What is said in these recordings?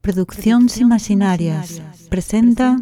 Producción Sin presenta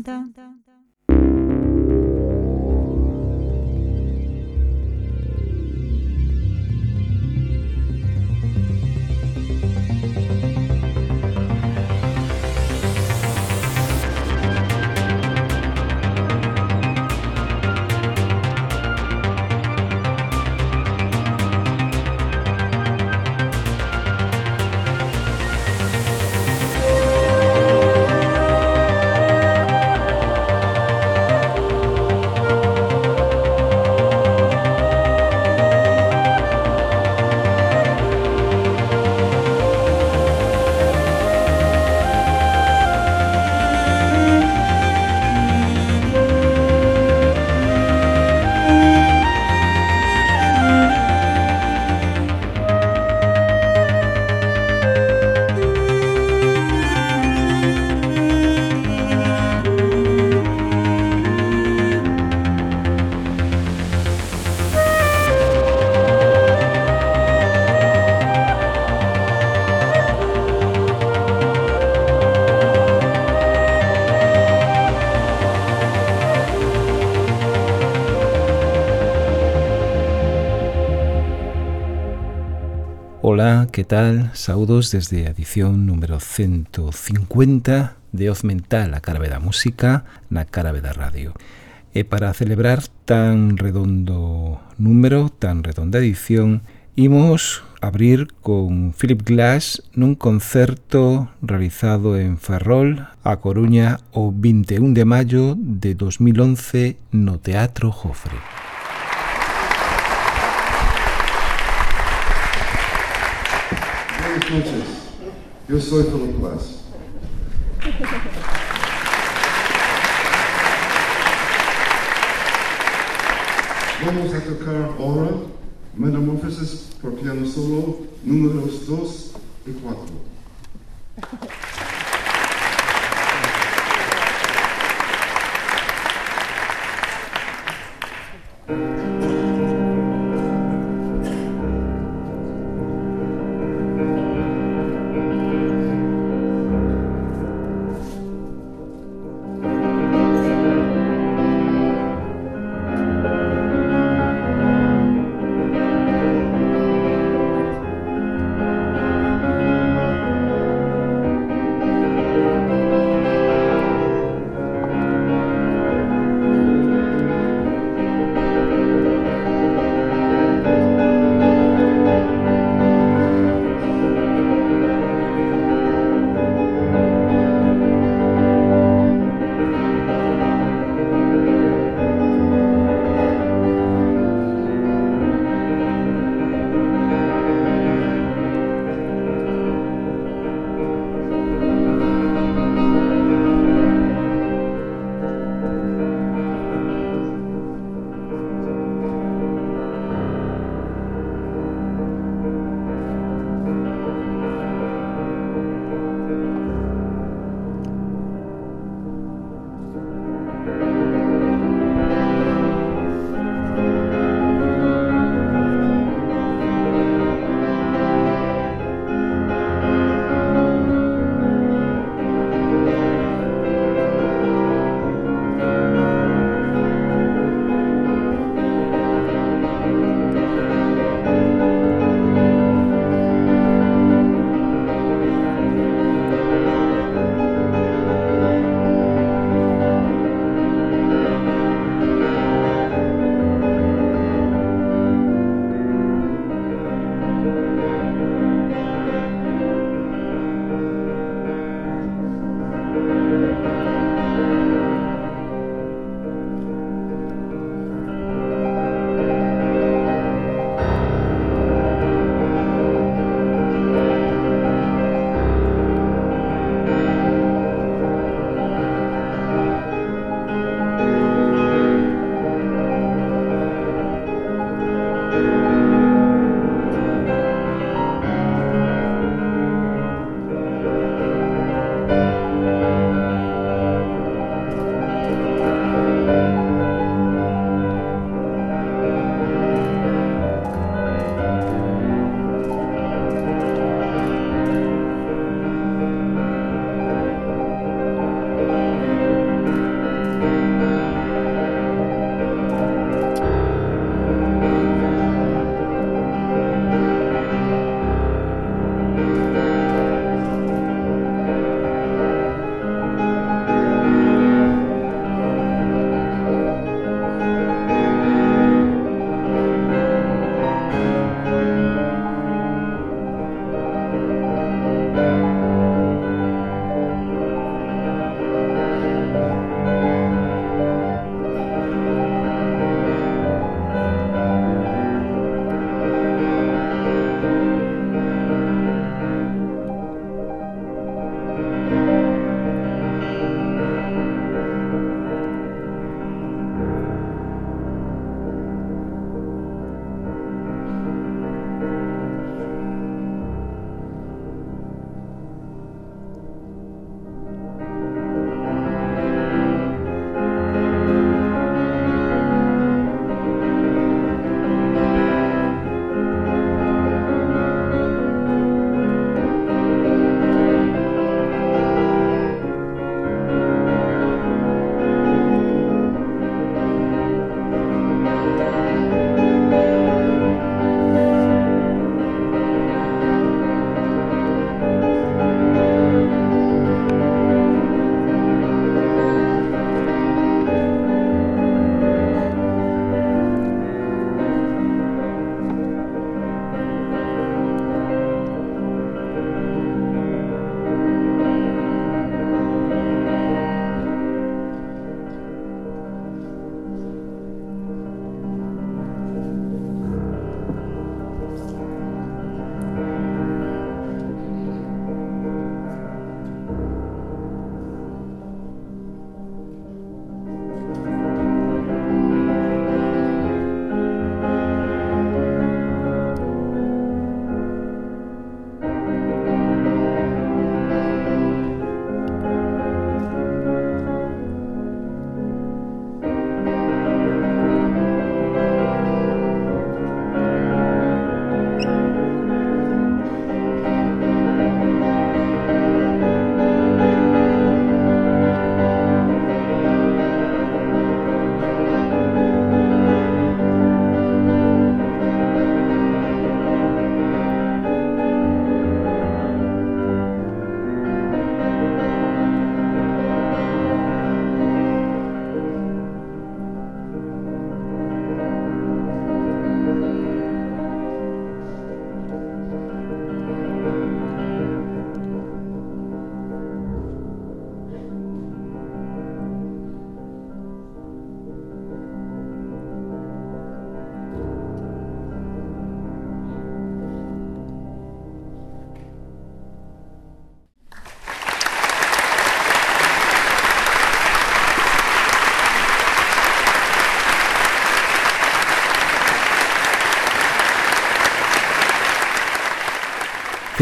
que tal? Saudos desde a edición número 150 de Oz Mental, a cara da música, na cara da radio. E para celebrar tan redondo número, tan redonda edición, imos abrir con Philip Glass nun concerto realizado en Ferrol, a Coruña, o 21 de maio de 2011 no Teatro Jofre. Buenas noches. Yo soy Philip Glass. Vamos a tocar ahora Metamorphosis por piano solo números 2 y 4.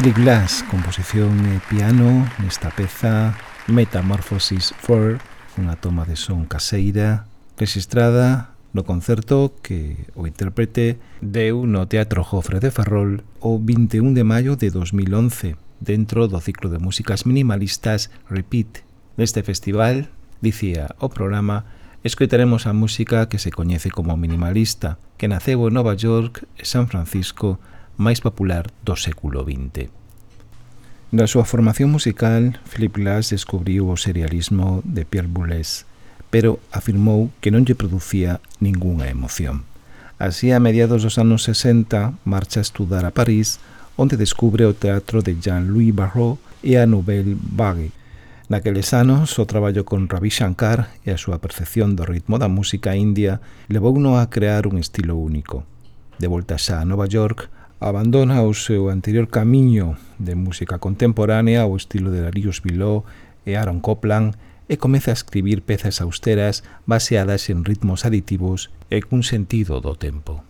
Electric Glass, composición e piano nesta peza Metamorphosis 4, unha toma de son caseira registrada no concerto que o intérprete deu no Teatro Jofre de Ferrol o 21 de maio de 2011 dentro do ciclo de músicas minimalistas Repeat. Neste festival, dicía o programa, escoitaremos a música que se coñece como minimalista, que naceu en Nova York e San Francisco máis popular do século XX. Da súa formación musical, Philip Glass descubriu o serialismo de Pierre Boulez, pero afirmou que non lle producía ningunha emoción. Así, a mediados dos anos 60, marcha a estudar a París, onde descubre o teatro de Jean-Louis Barrault e a Nouvelle Vague. Naqueles anos, o traballo con Ravi Shankar e a súa percepción do ritmo da música india levou-no a crear un estilo único. De volta xa a Nova York, abandona o seu anterior camiño de música contemporánea ao estilo de Darius Biló e Aaron Copland e comeza a escribir pezas austeras baseadas en ritmos aditivos e cun sentido do tempo.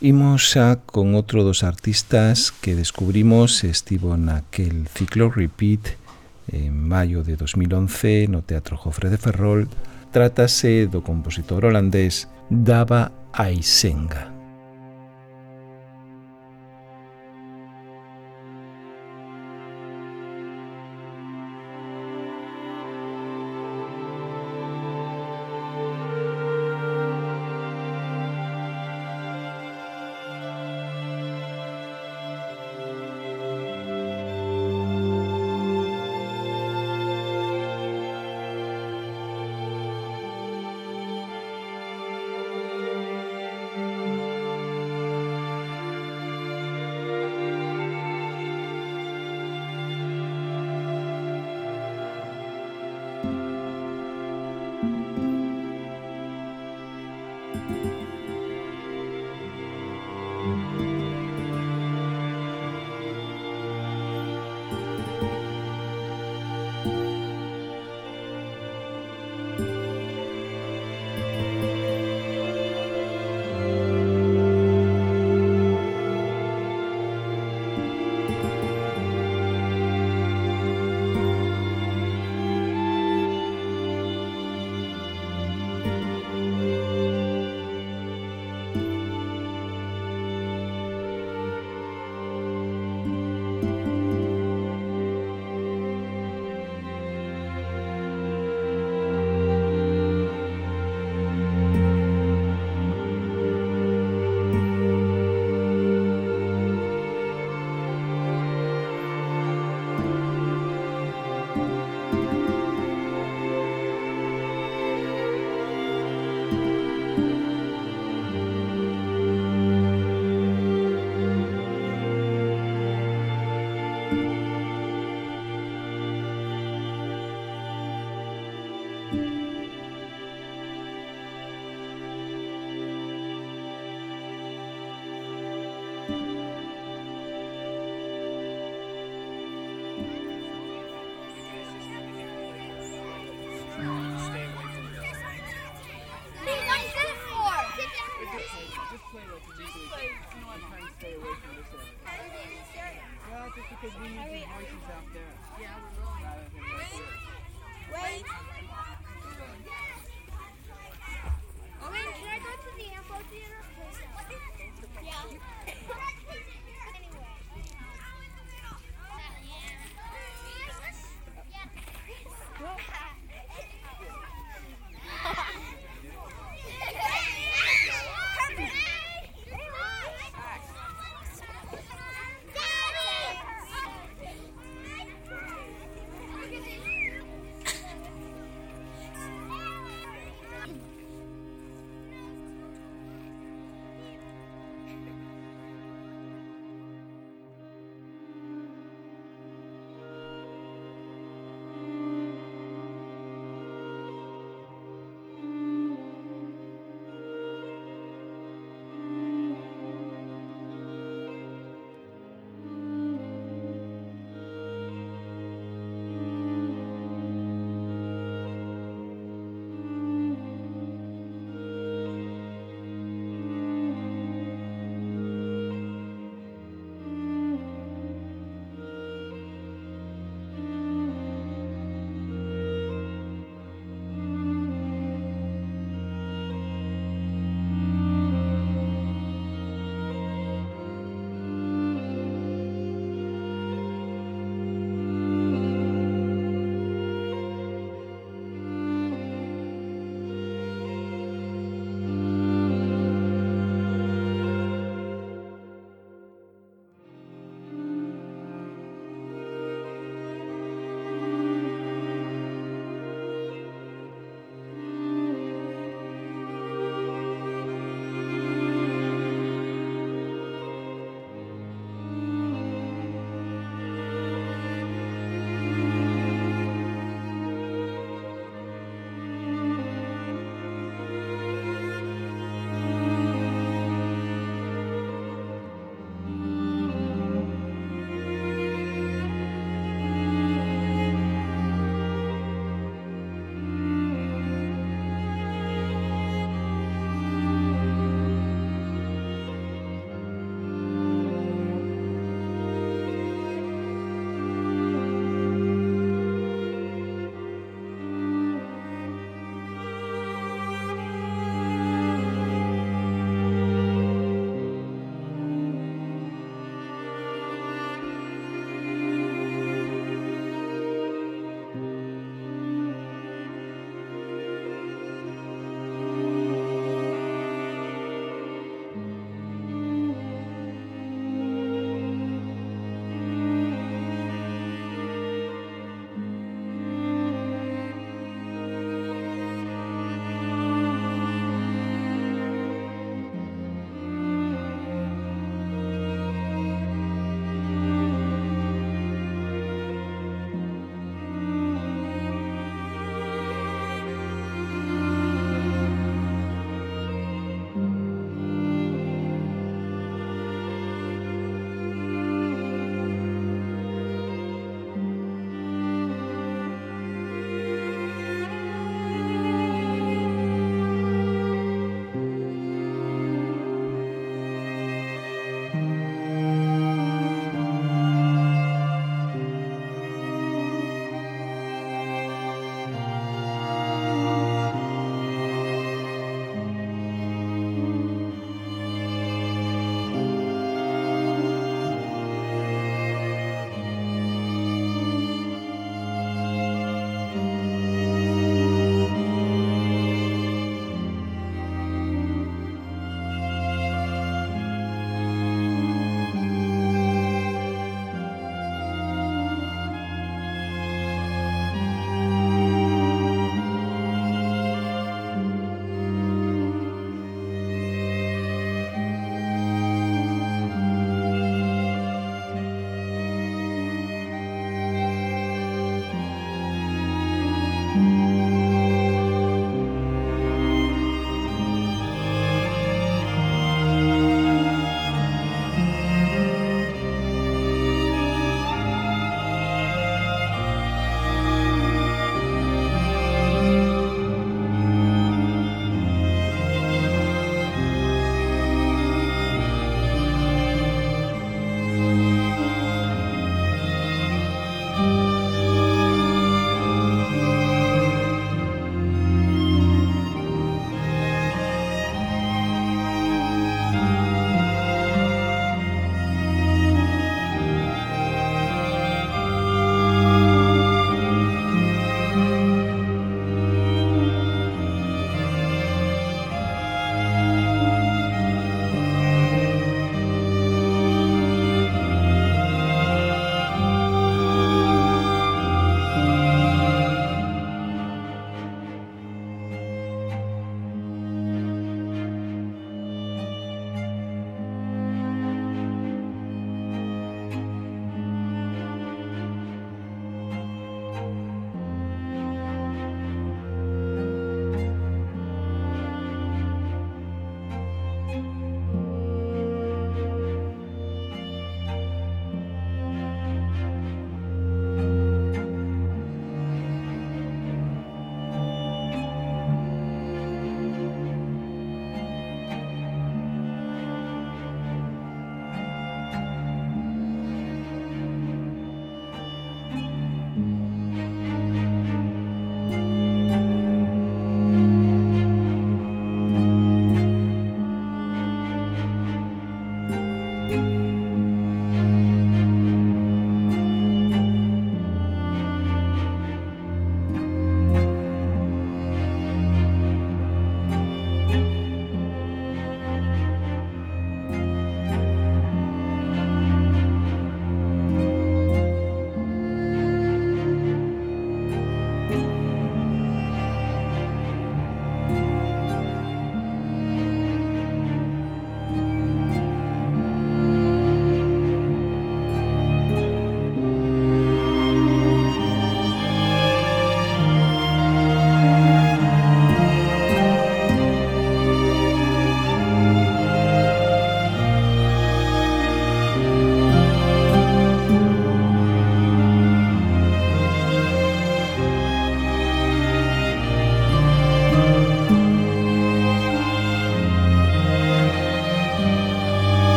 Imos xa con outro dos artistas que descubrimos estivo naquel ciclo Repeat en maio de 2011 no Teatro Jofre de Ferrol. Trátase do compositor holandés Dava Aisenga.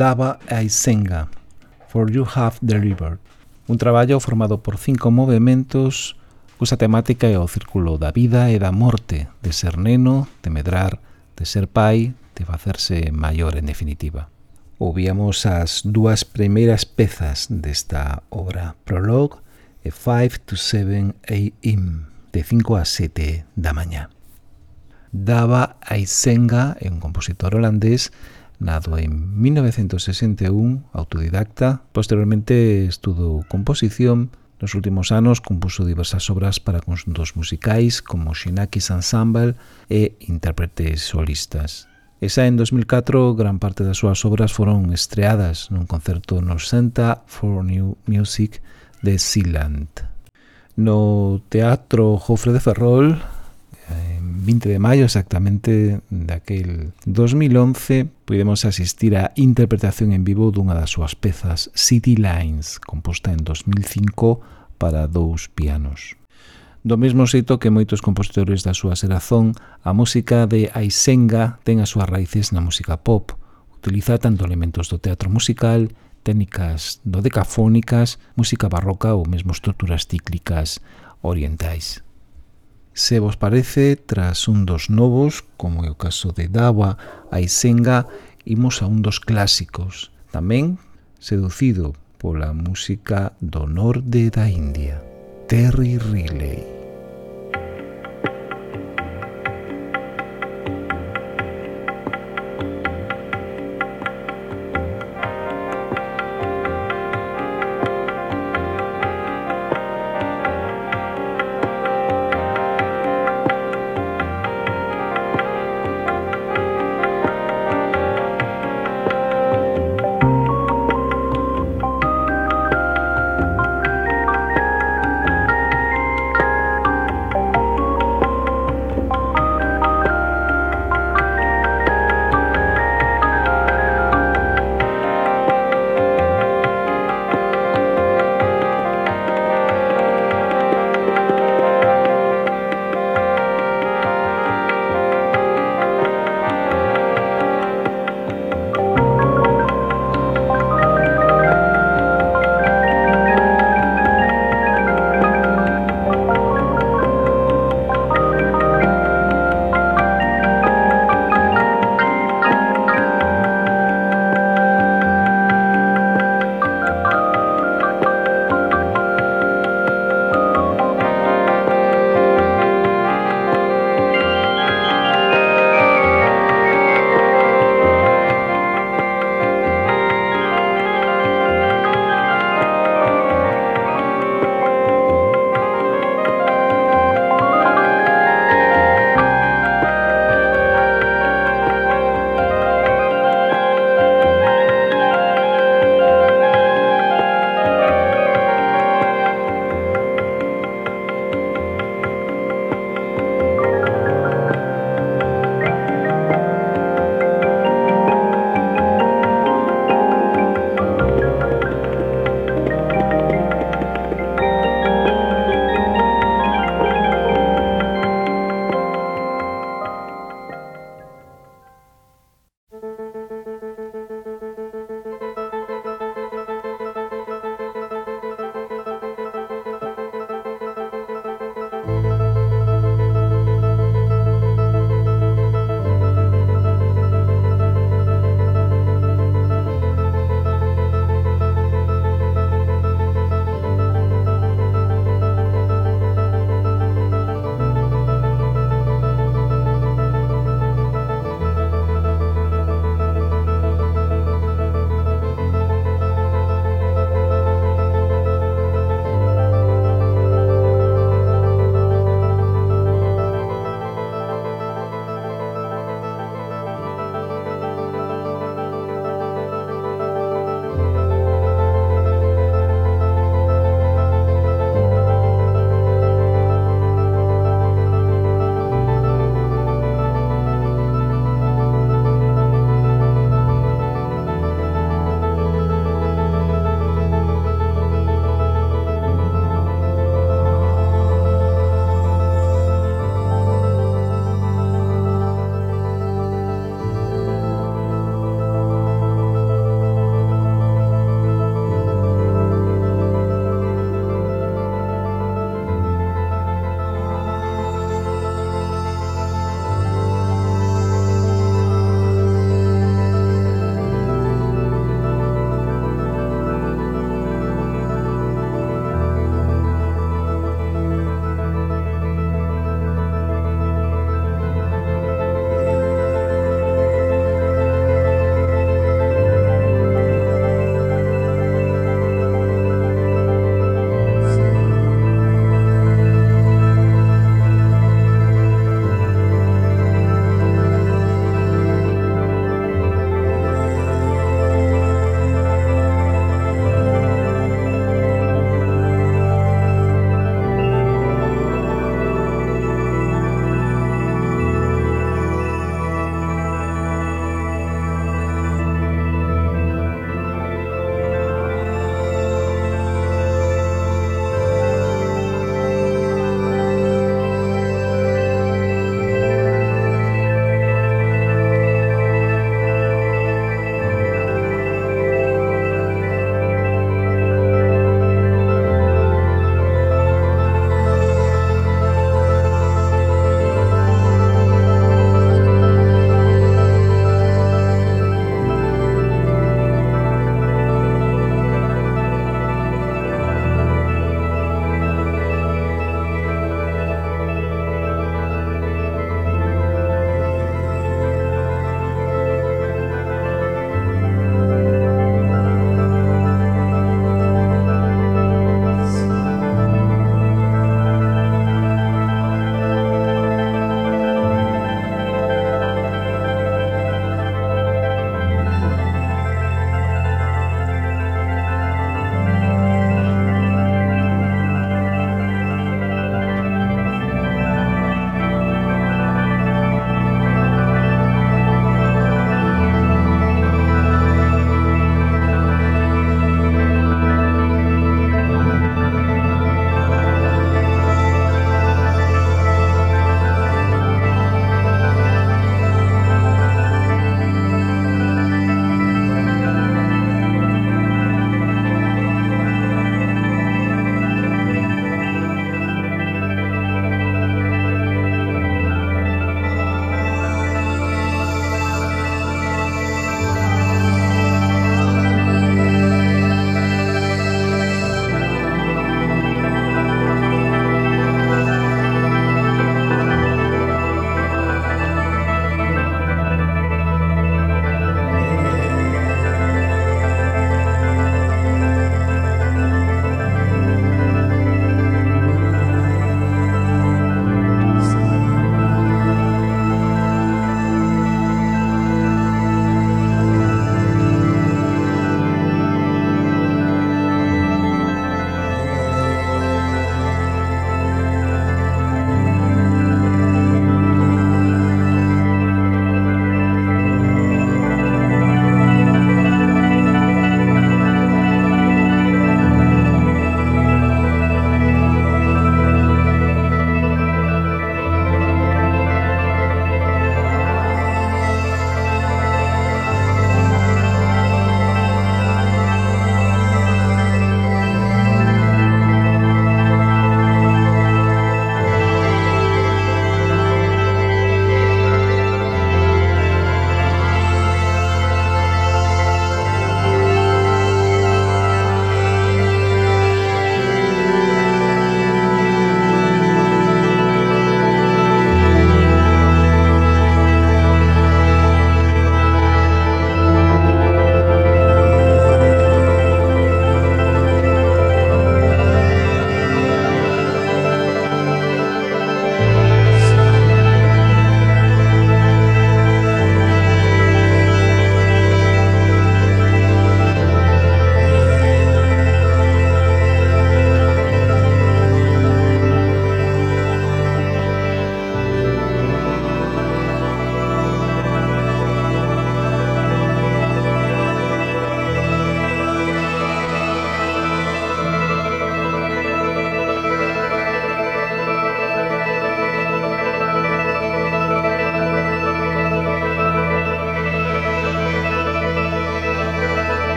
Dava Aizenga, For You Have Delivered, un traballo formado por cinco movimentos cusa temática é o círculo da vida e da morte, de ser neno, de medrar, de ser pai, de facerse maior en definitiva. Ouvíamos as dúas primeiras pezas desta obra, Prologue e 5 to 7 a.m., de 5 a 7 da mañá. Dava Aisenga, é un compositor holandés Nado en 1961, autodidacta, posteriormente estudou composición, Nos últimos anos compuso diversas obras para conjuntos musicais como Shinakis Ensemble e intérpretes solistas. Esa en 2004 gran parte das súas obras foron estreadas nun concerto no Santa for New Music de Sealand. No Teatro Jofre de Ferrol Eh, en 20 de maio exactamente daquel 2011 pudemos asistir á interpretación en vivo dunha das súas pezas City Lines, composta en 2005 para dous pianos. Do mesmo xeito que moitos compositores da súa xerazón, a música de Aisenga ten as súas raíces na música pop. Utiliza tanto elementos do teatro musical, técnicas dodecafónicas, música barroca ou mesmo estruturas cíclicas orientais. Se vos parece, tras un dos novos, como é o caso de Dawa, Aisenga, imos a un dos clásicos, tamén seducido pola música do norte da India, Terry Riley.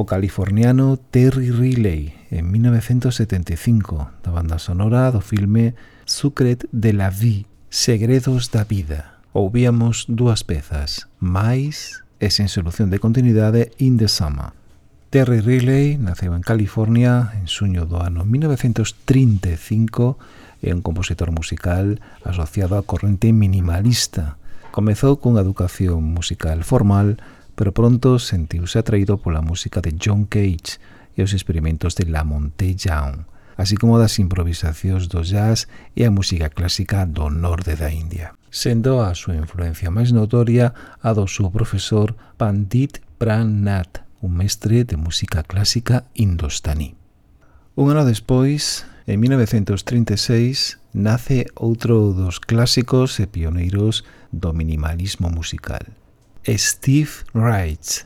o californiano Terry Riley en 1975 da banda sonora do filme Sucret de la Vie, Segredos da Vida. Ouvíamos dúas pezas, Mais e sen solución de continuidade In the Summer. Terry Riley naceu en California en suño do ano 1935 e un compositor musical asociado á corrente minimalista. Comezou cunha educación musical formal pero pronto sentiuse atraído pola música de John Cage e os experimentos de Lamonté Young, así como das improvisacións do jazz e a música clásica do norte da India, sendo a súa influencia máis notoria a do seu profesor Pandit Pranat, un mestre de música clásica indostaní. Un ano despois, en 1936, nace outro dos clásicos e pioneiros do minimalismo musical, Steve Wright.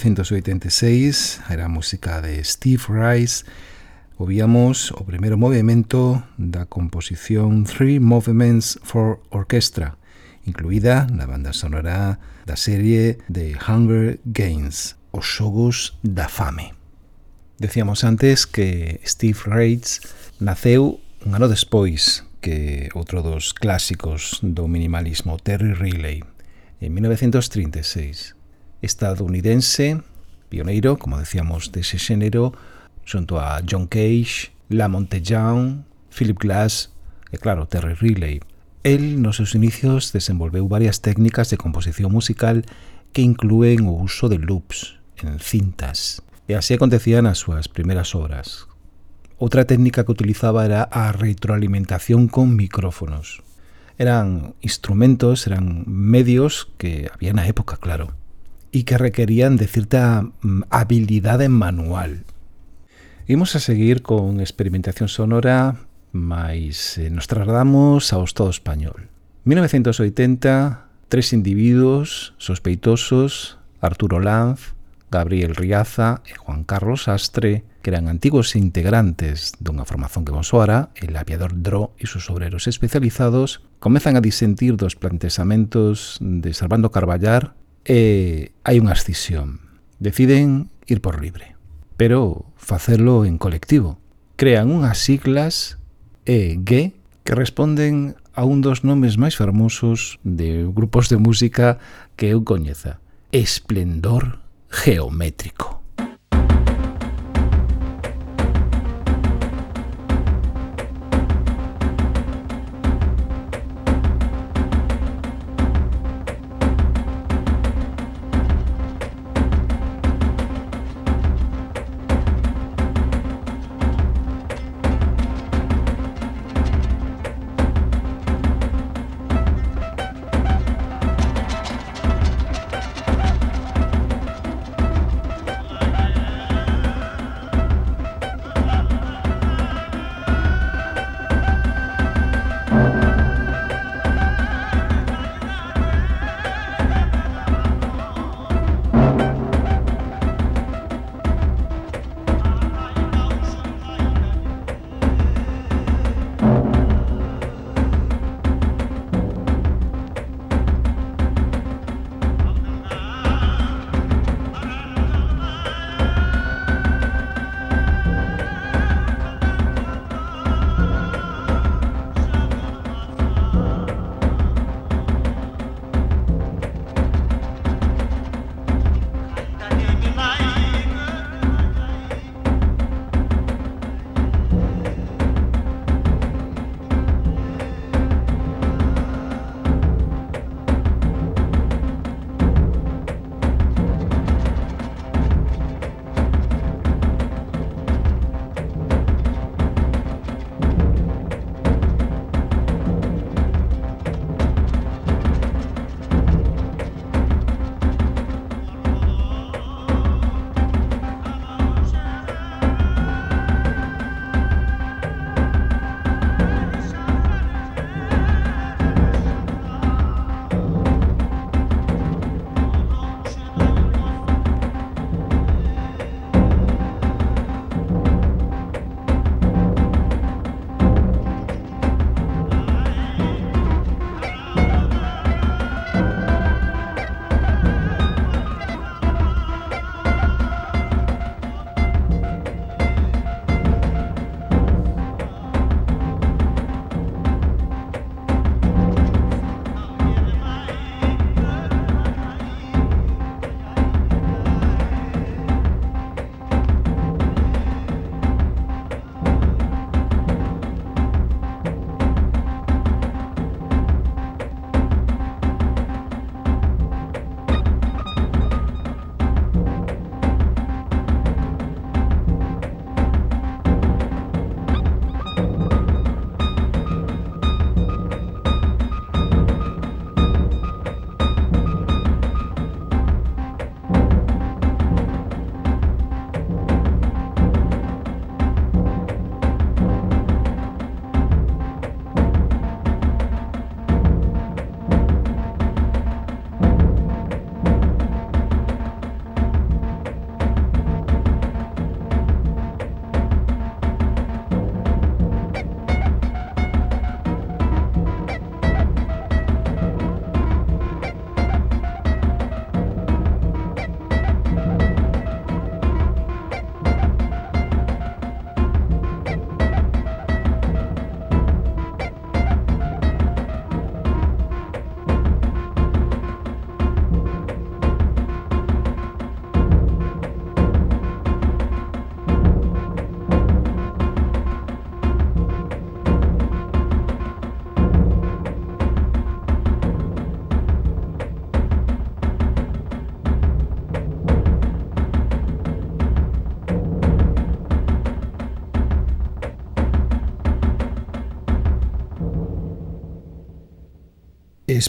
1986 era a música de Steve Rice Ovíamos o primeiro movimento da composición Three Movements for Orchestra incluída na banda sonora da serie de Hunger Games Os Xogos da Fame. Decíamos antes que Steve Rice naceu un ano despois que outro dos clásicos do minimalismo Terry Riley en 1936 estadounidense, pioneiro, como decíamos, dese xénero, xunto a John Cage, Lamont Young, Philip Glass e, claro, Terry Riley. El, nos seus inicios, desenvolveu varias técnicas de composición musical que incluen o uso de loops en cintas. E así acontecían as súas primeiras obras. Outra técnica que utilizaba era a retroalimentación con micrófonos. Eran instrumentos, eran medios que había na época, claro, e que requerían de cierta mm, habilidad manual. Imos a seguir con experimentación sonora, mas eh, nos trasladamos ao Estado español. 1980, tres individuos sospeitosos, Arturo Lanz, Gabriel Riaza e Juan Carlos Astre, que eran antigos integrantes dunha formación que vos soara, el aviador Dro e seus obreros especializados, comezan a disentir dos plantexamentos de Salvando Carballar e hai unha escisión. Deciden ir por libre, pero facelo en colectivo. Crean unhas siglas EG que responden a un dos nomes máis fermosos de grupos de música que eu coñeza. Esplendor geométrico.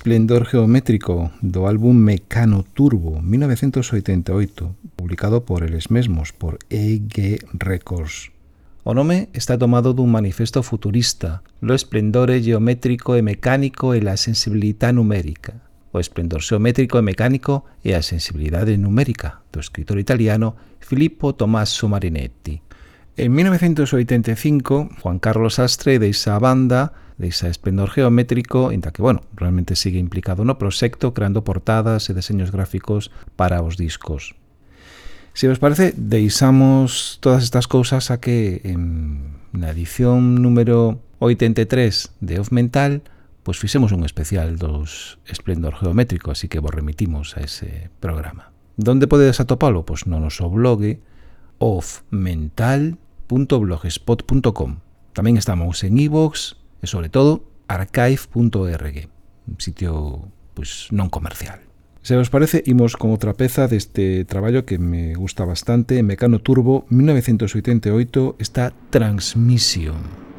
Esplendor Geométrico do álbum Mecano Turbo 1988, publicado por eles mesmos, por EG Records. O nome está tomado dun manifesto futurista, lo esplendore geométrico e mecánico e la sensibilidade numérica. O esplendor geométrico e mecánico e a sensibilidade numérica, do escritor italiano Filippo Tommaso Marinetti. En 1985, Juan Carlos Astre deixa a banda desa esplendor geométrico, inda que, bueno, realmente sigue implicado no proxecto creando portadas e deseños gráficos para os discos. Se vos parece, deixamos todas estas cousas a que en, na edición número 83 de Off Mental pois fixemos un especial dos esplendor geométrico, así que vos remitimos a ese programa. Donde podedes atopalo? Pois no noso blog offmental.blogspot.com Tamén estamos en iVoox, e e sobre todo archive.org, un sitio pois non comercial. Se vos parece, imos con outra peza deste traballo que me gusta bastante, Mecano Turbo 1988, está Transmission.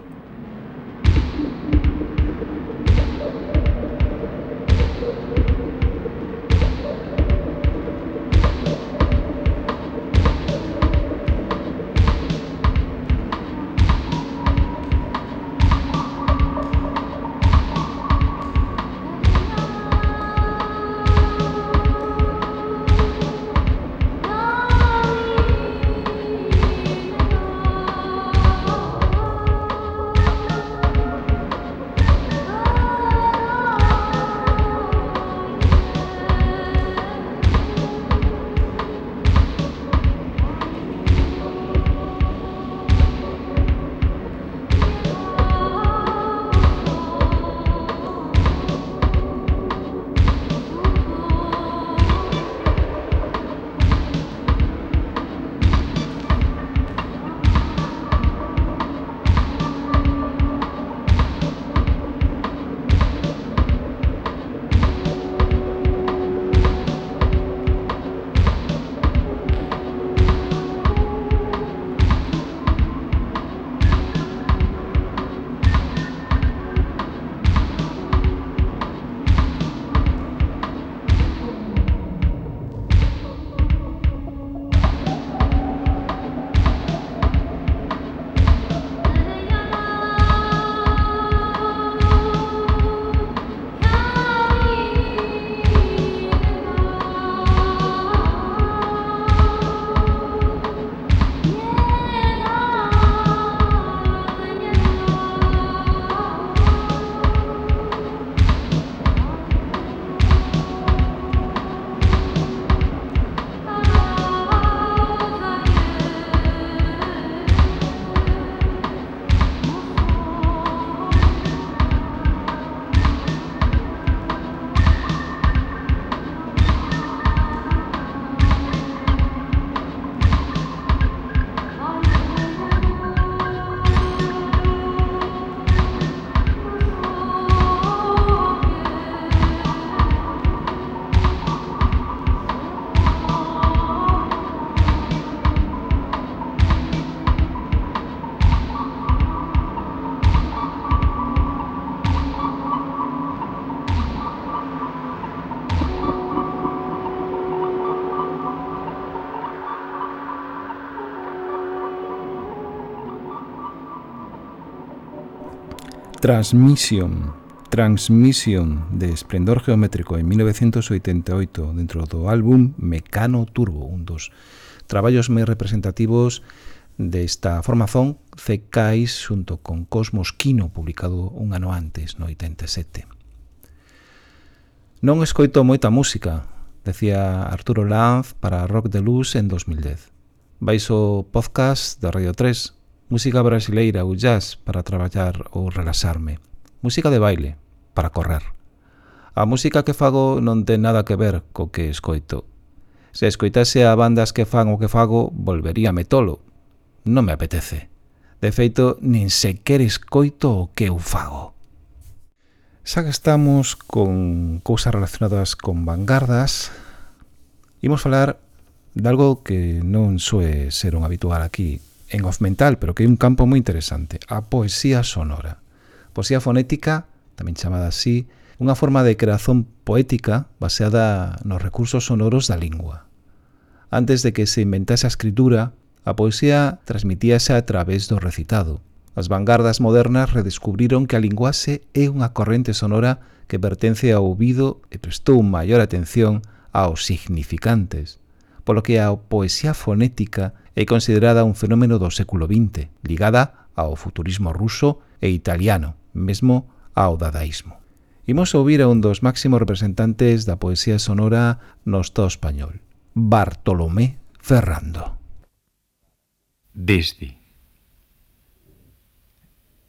Transmission, Transmission de Esplendor Geométrico en 1988 dentro do álbum Mecano Turbo, un dos traballos máis representativos desta formación CKIS xunto con Cosmos Kino publicado un ano antes, no 87. Non escoito moita música, decía Arturo Lanz para Rock de Luz en 2010. Vais o podcast da Radio 3, música brasileira ou jazz para traballar ou relaxarme, música de baile para correr. A música que fago non ten nada que ver co que escoito. Se escoitase a bandas que fan o que fago, volveríame tolo. Non me apetece. De feito, nin sequer escoito o que eu fago. Xa que estamos con cousas relacionadas con vanguardas, imos falar de algo que non soe ser un habitual aquí en off mental, pero que é un campo moi interesante, a poesía sonora. Poesía fonética, tamén chamada así, unha forma de creación poética baseada nos recursos sonoros da lingua. Antes de que se inventase a escritura, a poesía transmitíase a través do recitado. As vanguardas modernas redescubriron que a linguaxe é unha corrente sonora que pertence ao ouvido e prestou maior atención aos significantes, polo que a poesía fonética é considerada un fenómeno do século XX, ligada ao futurismo ruso e italiano, mesmo ao dadaísmo. Imos ouvir a un dos máximos representantes da poesía sonora no Estado español, Bartolomé Ferrando. Desde.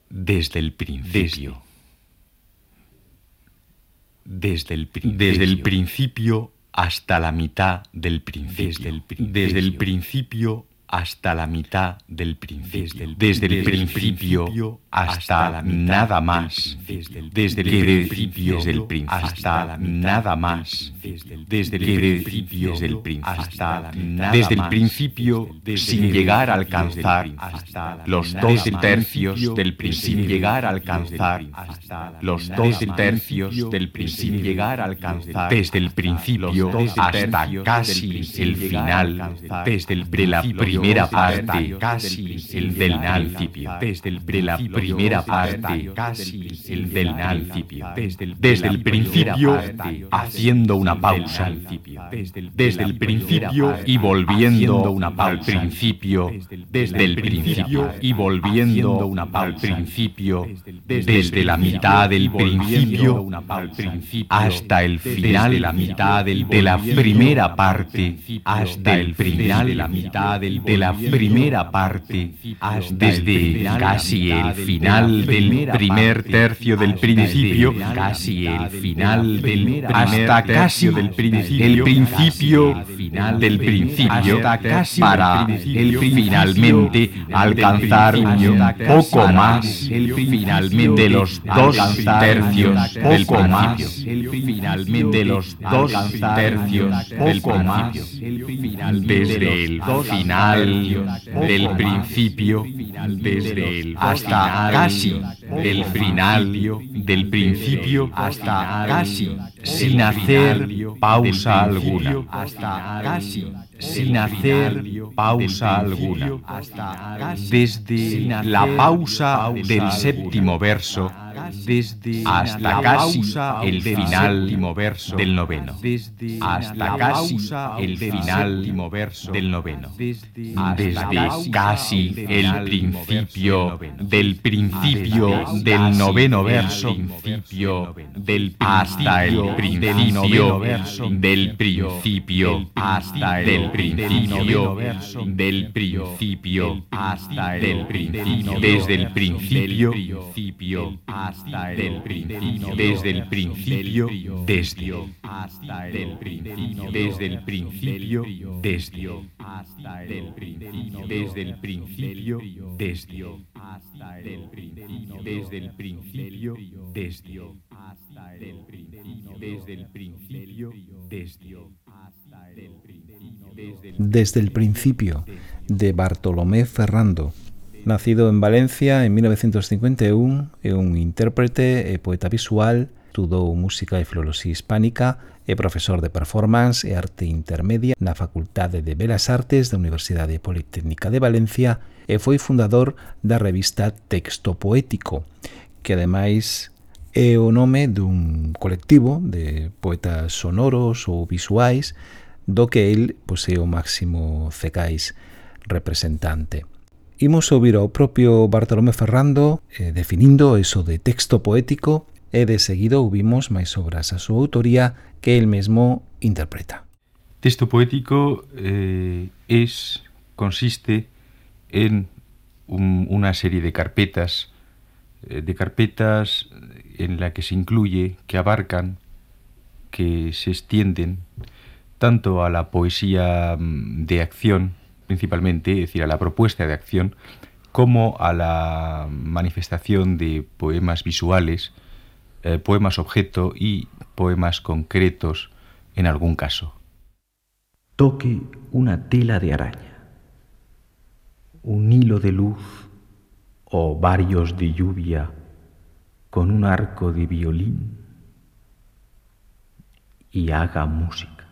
Desde el principio. Desde, el, principio. desde el principio hasta la mitad del principio. Desde el, desde el principio hasta la mitad del principio. Desde el, principio, hasta, la nada más. Desde el, principio, desde el principio hasta nada más. Desde el principio, desde el principio hasta desde el principio, sin llegar a alcanzar los dos tercios del principio, sin llegar a alcanzar los dos tercios del principio, sin llegar a alcanzar desde el principio hasta casi el final, desde el la primera parte, casi el del principio, desde el de la primera parte, casi el del principio, desde el principio haciendo una pausa, desde el principio y volviendo una al principio, desde el principio y volviendo una al principio, desde la mitad del principio hasta el final de la mitad de la primera parte, hasta el final de la mitad de la primera parte, desde casi el final del primer tercio del principio, casi el final del hasta casi del principio, el principio del principio, para el finalmente alcanzar poco más, el finalmente de los dos tercios del principio, finalmente de los dos tercios del principio, desde el final del principio, desde el hasta casi el final del principio hasta casi sin hacer pausa alguna. hasta casi sin hacer pausa alguna. desde la pausa del séptimo verso desde hasta casi el final verso del noveno. Hasta casi el final verso del noveno. Desde casi el principio del principio del noveno verso del hasta el principio del principio hasta el principio del principio hasta el principio desde el principio hasta el principio, desde el principio, desde hasta el principio, desde el principio, desde hasta el principio, desde el principio, desde hasta el principio, desde el principio, desde hasta el principio, desde el principio, desde hasta el principio, desde el principio de Bartolomé Ferrando Nacido en Valencia en 1951, é un intérprete e poeta visual, estudou música e filoloxía hispánica, é profesor de performance e arte intermedia na Facultade de Belas Artes da Universidade Politécnica de Valencia e foi fundador da revista Texto Poético, que ademais é o nome dun colectivo de poetas sonoros ou visuais do que el posee o máximo cecais representante. Imos ouvir ao propio Bartolomé Ferrando eh, definindo eso de texto poético e de seguido ouvimos máis obras a súa autoría que el mesmo interpreta. Texto poético eh, es consiste en un, una serie de carpetas eh, de carpetas en la que se incluye, que abarcan, que se extienden tanto a la poesía mm, de acción principalmente, es decir, a la propuesta de acción, como a la manifestación de poemas visuales, eh, poemas objeto y poemas concretos en algún caso. Toque una tela de araña, un hilo de luz o varios de lluvia con un arco de violín y haga música.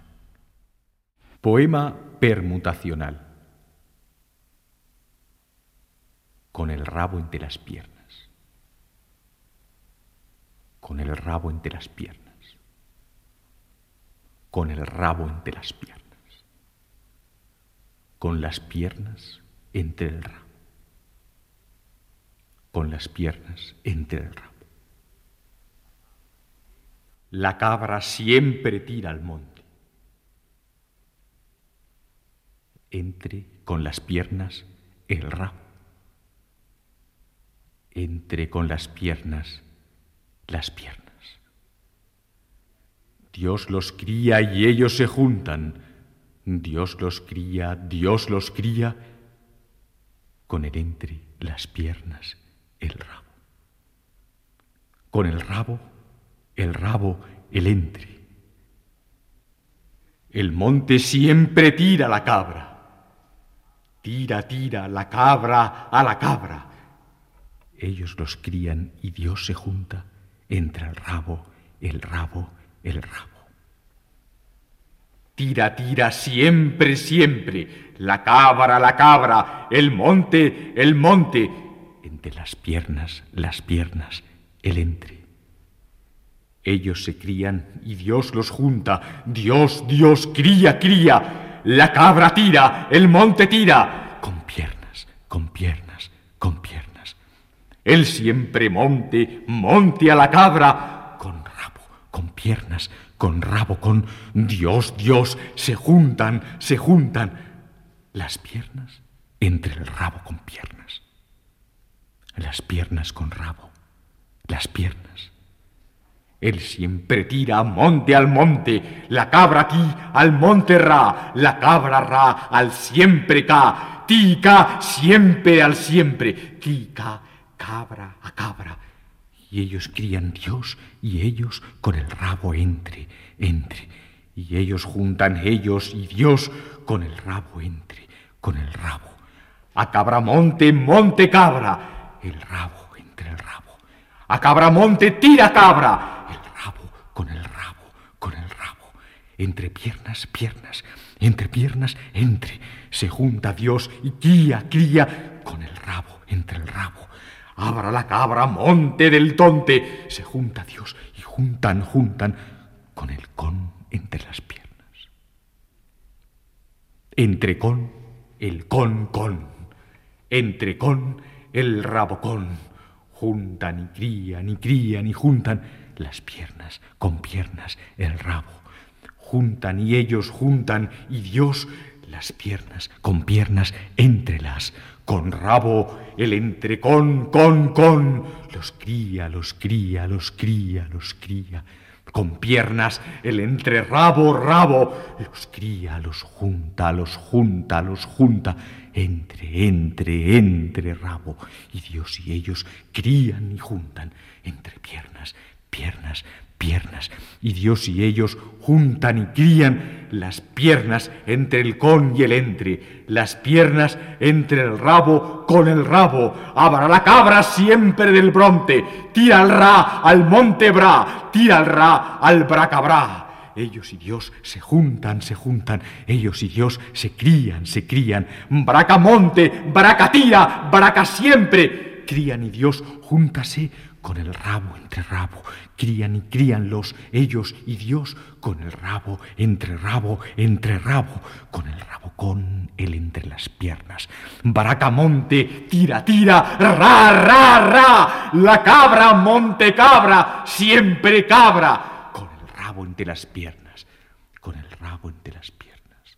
Poema permutacional. Con el rabo entre las piernas. Con el rabo entre las piernas. Con el rabo entre las piernas. Con las piernas entre el rabo. Con las piernas entre el rabo. La cabra siempre tira al monte. Entre con las piernas el rabo. Entre con las piernas las piernas. Dios los cría y ellos se juntan. Dios los cría, Dios los cría. Con el entre las piernas el rabo. Con el rabo el rabo, el entre. El monte siempre tira la cabra. Tira, tira la cabra a la cabra. Ellos los crían y Dios se junta entre el rabo, el rabo, el rabo. Tira, tira siempre, siempre, la cabra, la cabra, el monte, el monte, entre las piernas, las piernas, el entre. Ellos se crían y Dios los junta. Dios, Dios, cría, cría. La cabra tira, el monte tira. Con piernas, con piernas, con piernas. Él siempre monte, monte a la cabra. Con rabo, con piernas, con rabo, con Dios, Dios. Se juntan, se juntan. Las piernas entre el rabo con piernas. Las piernas con rabo. Las piernas él siempre tira monte al monte, la cabra ti al monte ra, la cabra ra al siempre ca, ti ca siempre al siempre, ti ca cabra a cabra. Y ellos crían Dios y ellos con el rabo entre, entre. Y ellos juntan ellos y Dios con el rabo entre, con el rabo. A cabra monte, cabra, el rabo entre el rabo. A cabra monte, tira cabra, con el rabo, con el rabo, entre piernas, piernas, entre piernas, entre, se junta Dios y cría, cría, con el rabo, entre el rabo. Abra la cabra, monte del tonte, se junta Dios y juntan, juntan, con el con entre las piernas. Entre con, el con, con, entre con, el rabo con, juntan y crían y crían y juntan, las piernas con piernas, el rabo. Juntan y ellos juntan y Dios las piernas con piernas las Con rabo el entrecón, con, con. Los cría, los cría, los cría, los cría. Con piernas el entre rabo, rabo. Los cría, los junta, los junta, los junta. Entre, entre, entre rabo. Y Dios y ellos crían y juntan entre piernas piernas, piernas. Y Dios y ellos juntan y crían las piernas entre el con y el entre, las piernas entre el rabo con el rabo. Abra la cabra siempre del bronte, tira al ra al monte bra, tira al ra al bracabra. Ellos y Dios se juntan, se juntan, ellos y Dios se crían, se crían. Bracamonte, bracatira, braca siempre. Crían y Dios, júntase con el rabo entre rabo, crían y crían los ellos y Dios con el rabo entre rabo entre rabo, con el rabo con él entre las piernas. Baracamonte, tira, tira, ra, ra, ra, la cabra, monte cabra, siempre cabra, con el rabo entre las piernas, con el rabo entre las piernas,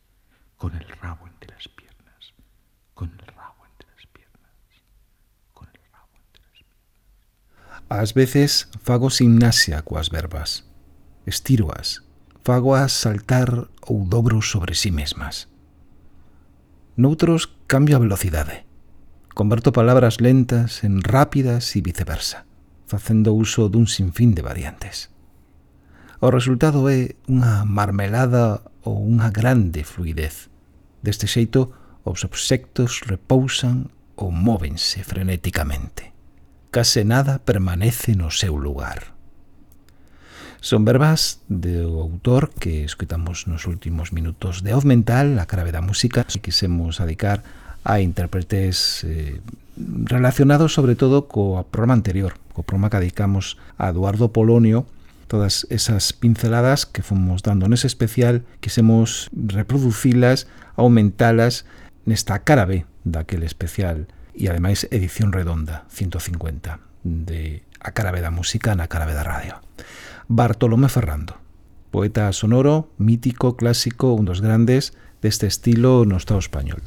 con el rabo Ás veces fago gimnasia coas verbas. Estiroas, fagoas saltar ou dobro sobre si sí mesmas. Noutros cambio a velocidade. Converto palabras lentas en rápidas e viceversa, facendo uso dun sinfín de variantes. O resultado é unha marmelada ou unha grande fluidez. Deste xeito, os obxectos repousan ou móvense frenéticamente case nada permanece no seu lugar. Son verbas do autor que escutamos nos últimos minutos de Oz Mental, a crave da música, que quisemos adicar a intérpretes eh, relacionados sobre todo co programa anterior, co programa que dedicamos a Eduardo Polonio, todas esas pinceladas que fomos dando nese especial, quisemos reproducilas, aumentalas nesta cara B daquele especial e ademais edición redonda 150 de A Carabeda Música na Carabeda Radio. Bartolomé Ferrando, poeta sonoro, mítico, clásico, un dos grandes deste estilo no Estado español.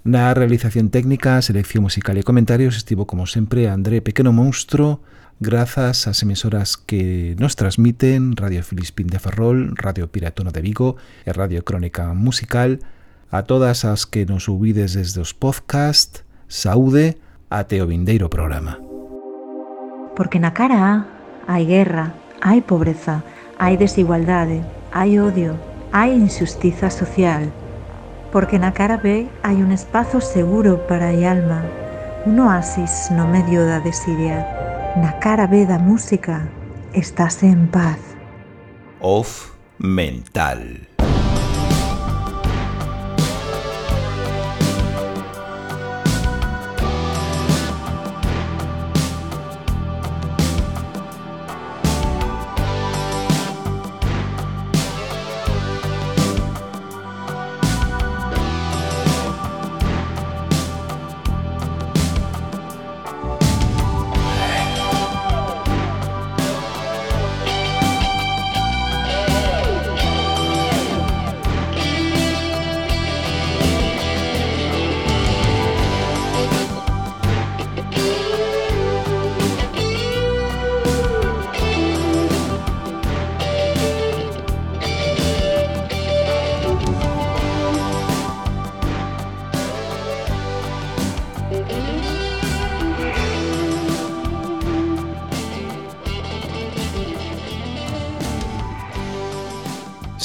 Na realización técnica, selección musical e comentarios estivo como sempre André Pequeno Monstro, grazas ás emisoras que nos transmiten Radio Filispín de Ferrol, Radio Piratona de Vigo e Radio Crónica Musical, a todas as que nos ouvides desde os podcasts, saúde, ate o vindeiro programa. Porque na cara A hai guerra, hai pobreza, hai desigualdade, hai odio, hai injustiza social. Porque na cara B hai un espazo seguro para a alma, un oasis no medio da desidia. Na cara B da música estás en paz. Off mental.